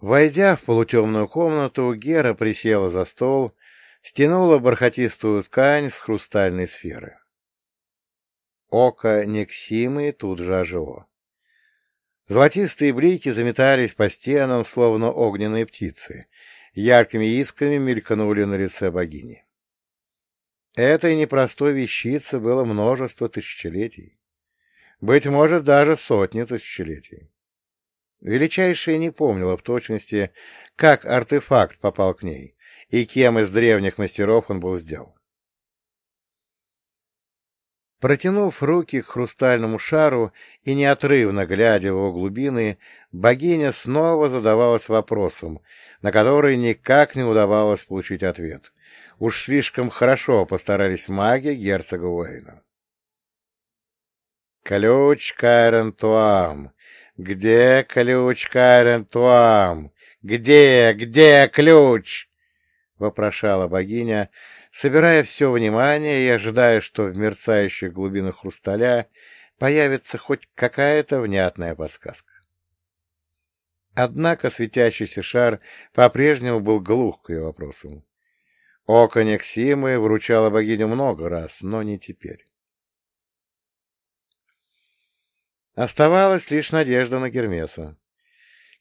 Войдя в полутемную комнату, Гера присела за стол, стянула бархатистую ткань с хрустальной сферы. Око Нексимы тут же ожило. Золотистые блики заметались по стенам, словно огненные птицы. Яркими искрами мелькнули на лице богини. Этой непростой вещице было множество тысячелетий. Быть может, даже сотни тысячелетий. Величайшая не помнила в точности, как артефакт попал к ней и кем из древних мастеров он был сделан. Протянув руки к хрустальному шару и неотрывно глядя в его глубины, богиня снова задавалась вопросом, на который никак не удавалось получить ответ. Уж слишком хорошо постарались маги герцога Уэйна. «Ключ Кайрен Туам! Где ключ Кайрен Туам? Где, где ключ?» — вопрошала богиня, собирая все внимание и ожидая, что в мерцающих глубинах хрусталя появится хоть какая-то внятная подсказка. Однако светящийся шар по-прежнему был глух к ее вопросам. Око Нексимы вручало богиню много раз, но не теперь. Оставалась лишь надежда на Гермеса.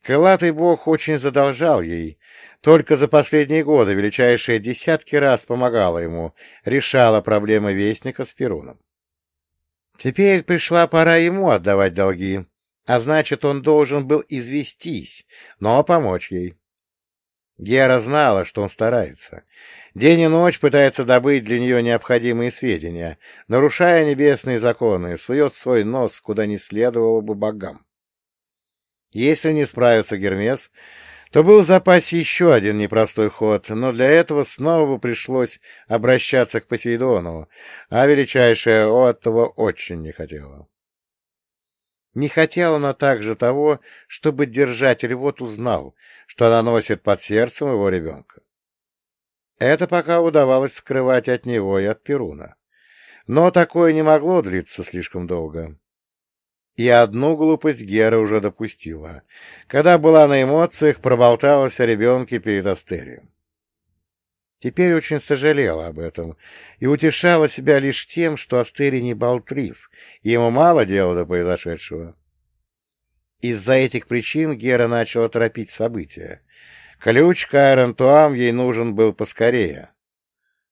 Крылатый бог очень задолжал ей. Только за последние годы величайшие десятки раз помогала ему, решала проблемы Вестника с Перуном. Теперь пришла пора ему отдавать долги, а значит, он должен был известись, но помочь ей. Гера знала, что он старается. День и ночь пытается добыть для нее необходимые сведения, нарушая небесные законы, сует свой нос, куда не следовало бы богам. Если не справится Гермес, то был в запасе еще один непростой ход, но для этого снова бы пришлось обращаться к Посейдону, а величайшая Оттова очень не хотела. Не хотела она также того, чтобы держатель вот узнал, что она носит под сердцем его ребенка. Это пока удавалось скрывать от него и от Перуна. Но такое не могло длиться слишком долго. И одну глупость Гера уже допустила. Когда была на эмоциях, проболталась о ребенке перед Астерием. Теперь очень сожалела об этом и утешала себя лишь тем, что Астерий не болтлив, и ему мало дела до произошедшего. Из-за этих причин Гера начала торопить события. Ключ Кайрон Туам ей нужен был поскорее.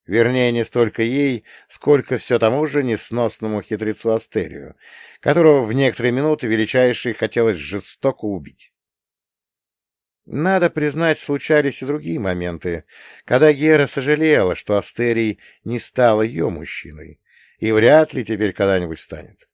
Вернее, не столько ей, сколько все тому же несносному хитрецу Астерию, которого в некоторые минуты величайшей хотелось жестоко убить. Надо признать, случались и другие моменты, когда Гера сожалела, что Астерий не стал ее мужчиной, и вряд ли теперь когда-нибудь станет.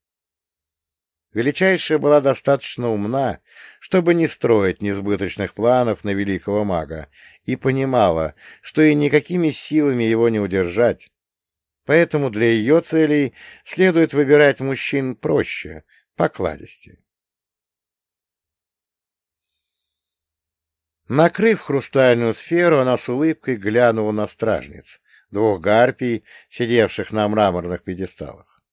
Величайшая была достаточно умна, чтобы не строить несбыточных планов на великого мага, и понимала, что и никакими силами его не удержать. Поэтому для ее целей следует выбирать мужчин проще, покладистее. Накрыв хрустальную сферу, она с улыбкой глянула на стражниц, двух гарпий, сидевших на мраморных пьедесталах.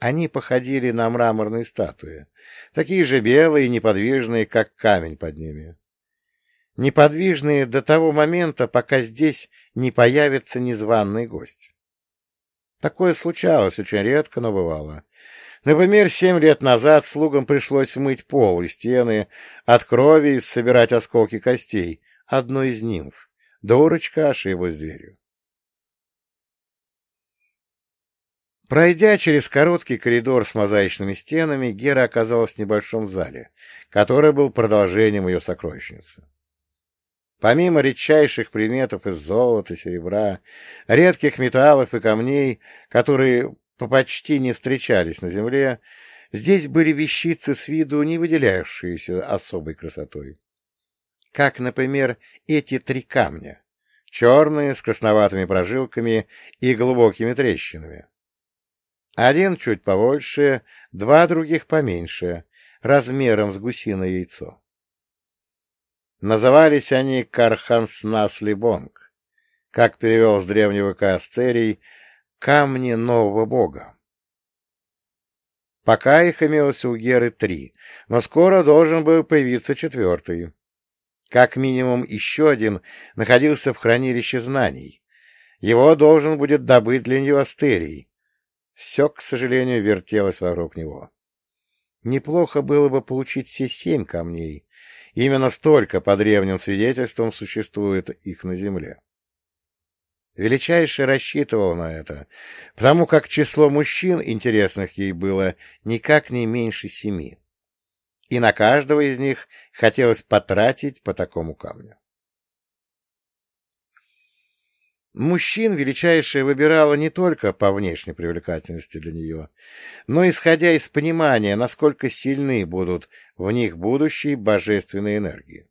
Они походили на мраморные статуи, такие же белые и неподвижные, как камень под ними. Неподвижные до того момента, пока здесь не появится незваный гость. Такое случалось очень редко, но бывало. Например, семь лет назад слугам пришлось мыть пол и стены от крови и собирать осколки костей одной из нимф. Дурочка ошиблась дверью. Пройдя через короткий коридор с мозаичными стенами, Гера оказалась в небольшом зале, который был продолжением ее сокровищницы. Помимо редчайших предметов из золота, серебра, редких металлов и камней, которые почти не встречались на земле, здесь были вещицы с виду не выделявшиеся особой красотой. Как, например, эти три камня, черные, с красноватыми прожилками и глубокими трещинами. Один чуть побольше, два других поменьше, размером с гусиное яйцо. Назывались они Карханснас-Либонг, как перевел с древнего Касцерий, «камни нового бога». Пока их имелось у Геры три, но скоро должен был появиться четвертый. Как минимум еще один находился в хранилище знаний. Его должен будет добыть для нее Астерий. Все, к сожалению, вертелось вокруг него. Неплохо было бы получить все семь камней. Именно столько, по древним свидетельствам, существует их на Земле. Величайший рассчитывал на это, потому как число мужчин, интересных ей было, никак не меньше семи. И на каждого из них хотелось потратить по такому камню. Мужчин величайшая выбирала не только по внешней привлекательности для нее, но исходя из понимания, насколько сильны будут в них будущие божественные энергии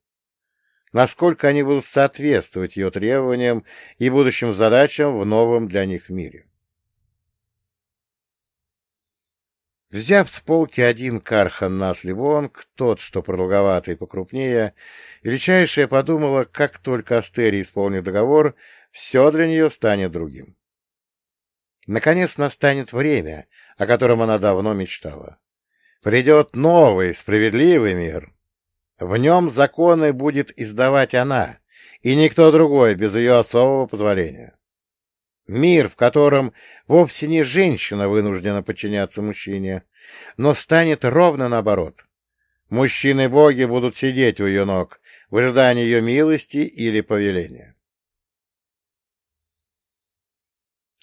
насколько они будут соответствовать ее требованиям и будущим задачам в новом для них мире. Взяв с полки один кархан на сливонг, тот, что продолговатый и покрупнее, величайшая подумала, как только Астери исполнит договор, все для нее станет другим. Наконец настанет время, о котором она давно мечтала. Придет новый, справедливый мир, в нем законы будет издавать она, и никто другой без ее особого позволения. Мир, в котором вовсе не женщина вынуждена подчиняться мужчине, но станет ровно наоборот. Мужчины-боги будут сидеть у ее ног в ожидании ее милости или повеления.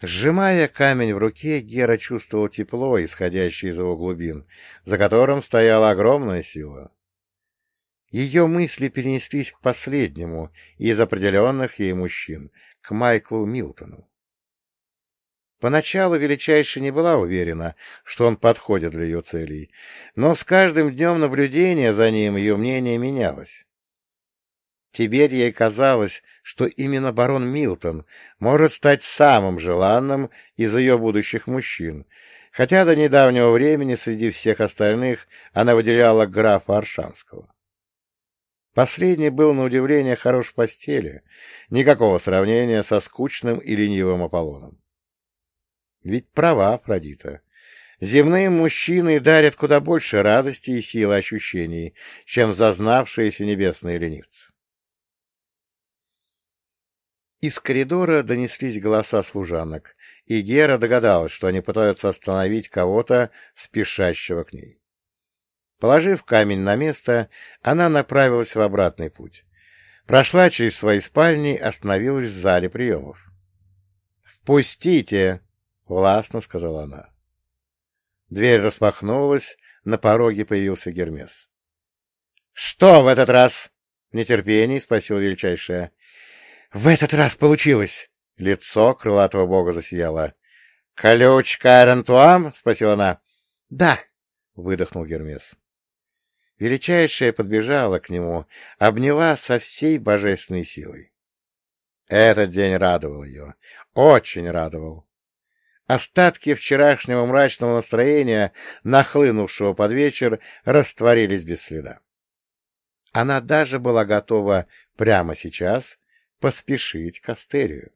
Сжимая камень в руке, Гера чувствовал тепло, исходящее из его глубин, за которым стояла огромная сила. Ее мысли перенеслись к последнему из определенных ей мужчин, к Майклу Милтону. Поначалу величайшая не была уверена, что он подходит для ее целей, но с каждым днем наблюдения за ним ее мнение менялось. Теперь ей казалось, что именно барон Милтон может стать самым желанным из ее будущих мужчин, хотя до недавнего времени среди всех остальных она выделяла графа Аршанского. Последний был, на удивление, хорош в постели, никакого сравнения со скучным и ленивым Аполлоном. Ведь права Афродита. Земные мужчины дарят куда больше радости и силы ощущений, чем зазнавшиеся небесные ленивцы. Из коридора донеслись голоса служанок, и Гера догадалась, что они пытаются остановить кого-то, спешащего к ней. Положив камень на место, она направилась в обратный путь. Прошла через свои спальни, остановилась в зале приемов. «Впустите!» — властно сказала она. Дверь распахнулась, на пороге появился Гермес. «Что в этот раз?» — в нетерпении спросил величайшая. «В этот раз получилось!» — лицо крылатого бога засияло. «Ключ Карентуам?» — спросила она. «Да!» — выдохнул Гермес. Величайшая подбежала к нему, обняла со всей божественной силой. Этот день радовал ее, очень радовал. Остатки вчерашнего мрачного настроения, нахлынувшего под вечер, растворились без следа. Она даже была готова прямо сейчас поспешить к Астерию.